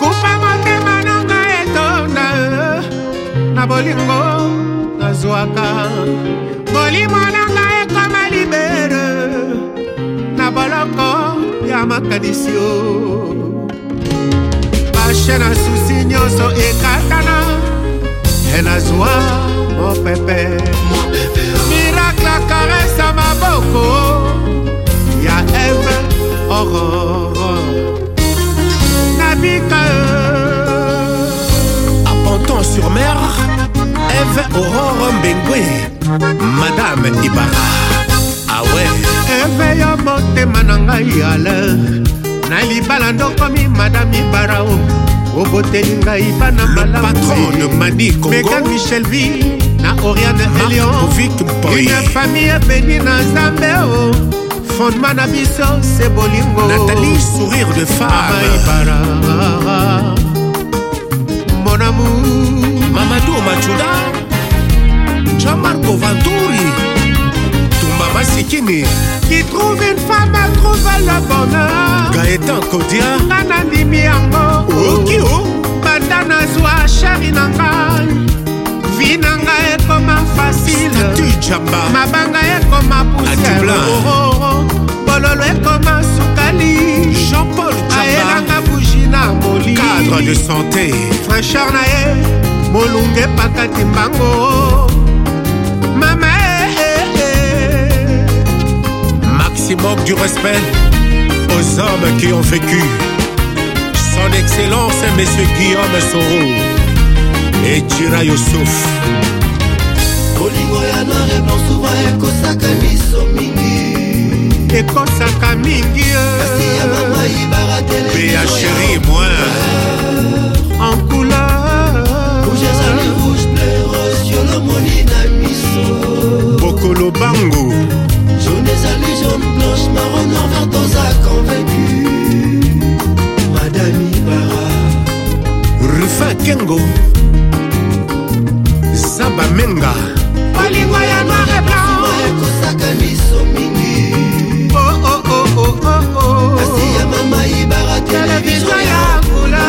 kupa motema na ngai etonda na bolingo nazwaka molimo na ngai ekoma libere na boloko ya makanisio bashe na susi nyonso ekatana e nazwa mopepe madame ibara awe ah eve ya motema na ngai aler na libala ndokomi madame ibara o oh. oboteli ngai bana malamumeka michel vi na oriane elion famille ebeni na nzambe o oh. fondement na biso se bolingo nathalie sourire de femme mon amour Mimi qui trouve une femme elle trouve le bonheur Gaëtan Kodia nga nandimi yango oki oh, oh, banda oh. nazwa shari na ngai vi na ngai ekoma facile mabanga ekoma pusiero bololo ekoma sukali jean-paul ayelanga buji na molicadre de santé franchar na ye molunge pakati mbango manque du respect aux hommes qui ont vécu. Son Excellence Monsieur Guillaume Soro et Jira Youssouf. et bongo zaba menga bolingo ya noir e blanceekosaka miso mingi oh, oh, oh, kasi ya mamai baratelevizio ya kola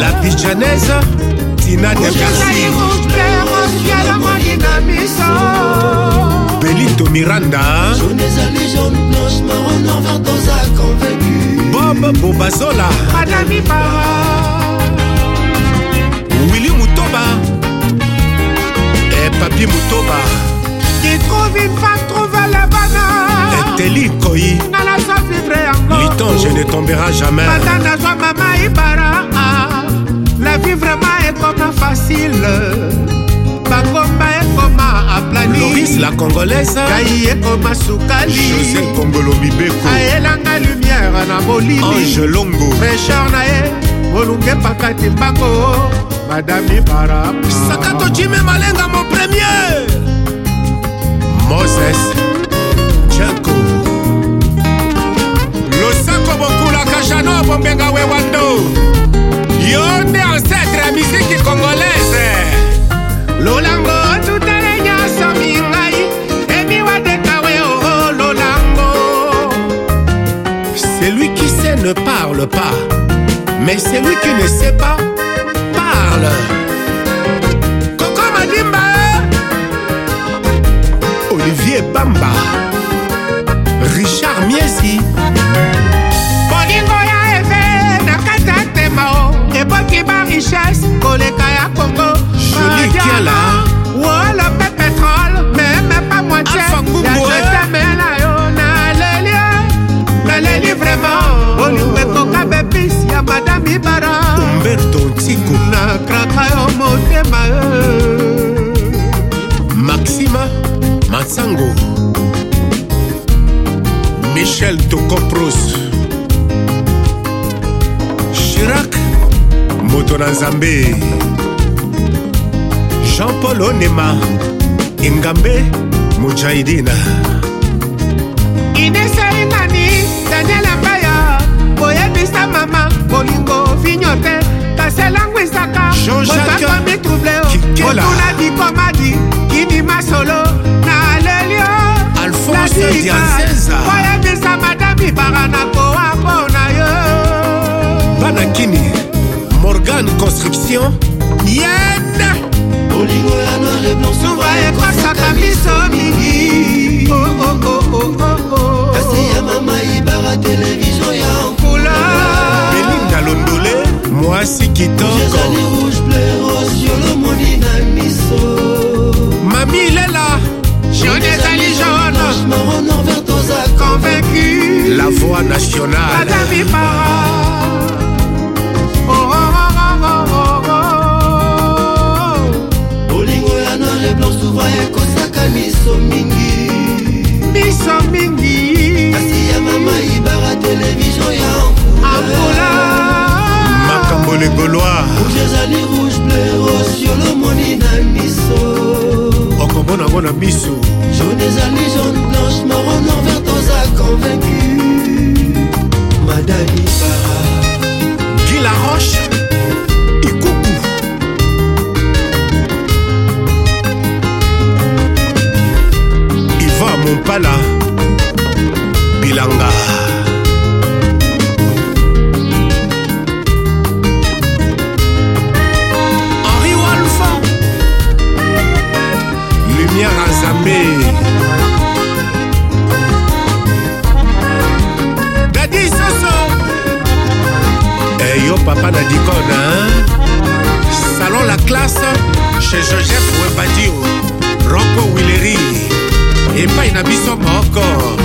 la pijanese tina de belito miranda bob bobazola madame ibara papie motoba eteli koyi liton je ne tombera jamais bata nazwa mama ibara la vie vraiment ekoma facile bangomba ekoma aplaniloris la congolaise kai ekoma sukali josé kongolo mibeko ayelanga ah, lumière na molili ange longo prêcheur na ye molunge pakati mbango madame ibara sakato jime malenga mopre Seigneur Moses Tchenko losako bokulaka jano abombenga we wando yo nde ancêtre ya miziki congolaise lolango tutale nyonso mingai emiwadeka we oo oh, oh, lolango celui qui sait ne parle pas mais celui qui ne sait pas libara umberto ntiko nakraka yo motema eh. maxima masango michel tokopros shirak moto na nzambe jean-paul onema engambe mujahidina kikuna bikomadi kindima solo na leli o nasiipo yebisa madami bara na kowa mpo na yo bana kini morgan construction yen olingo ya noir blanc souvent ekosaka miso mingi kasi ya mama ibara televizio ya nkula belinda londole mwasi kito combat national Madame oh, oh, oh, olingo ya nor e blanc souvent ekosaka miso mingi miso mingi kasi ya mama ibara televizio ya angola makambo legoloir rouge ezali rouge bleu osiolo omoni na miso okomona yango na miso jaune ezali jaune blanche maronorvert oza convaincu qui Guy Laroche chez joseph webadi roko wileri epai na biso moko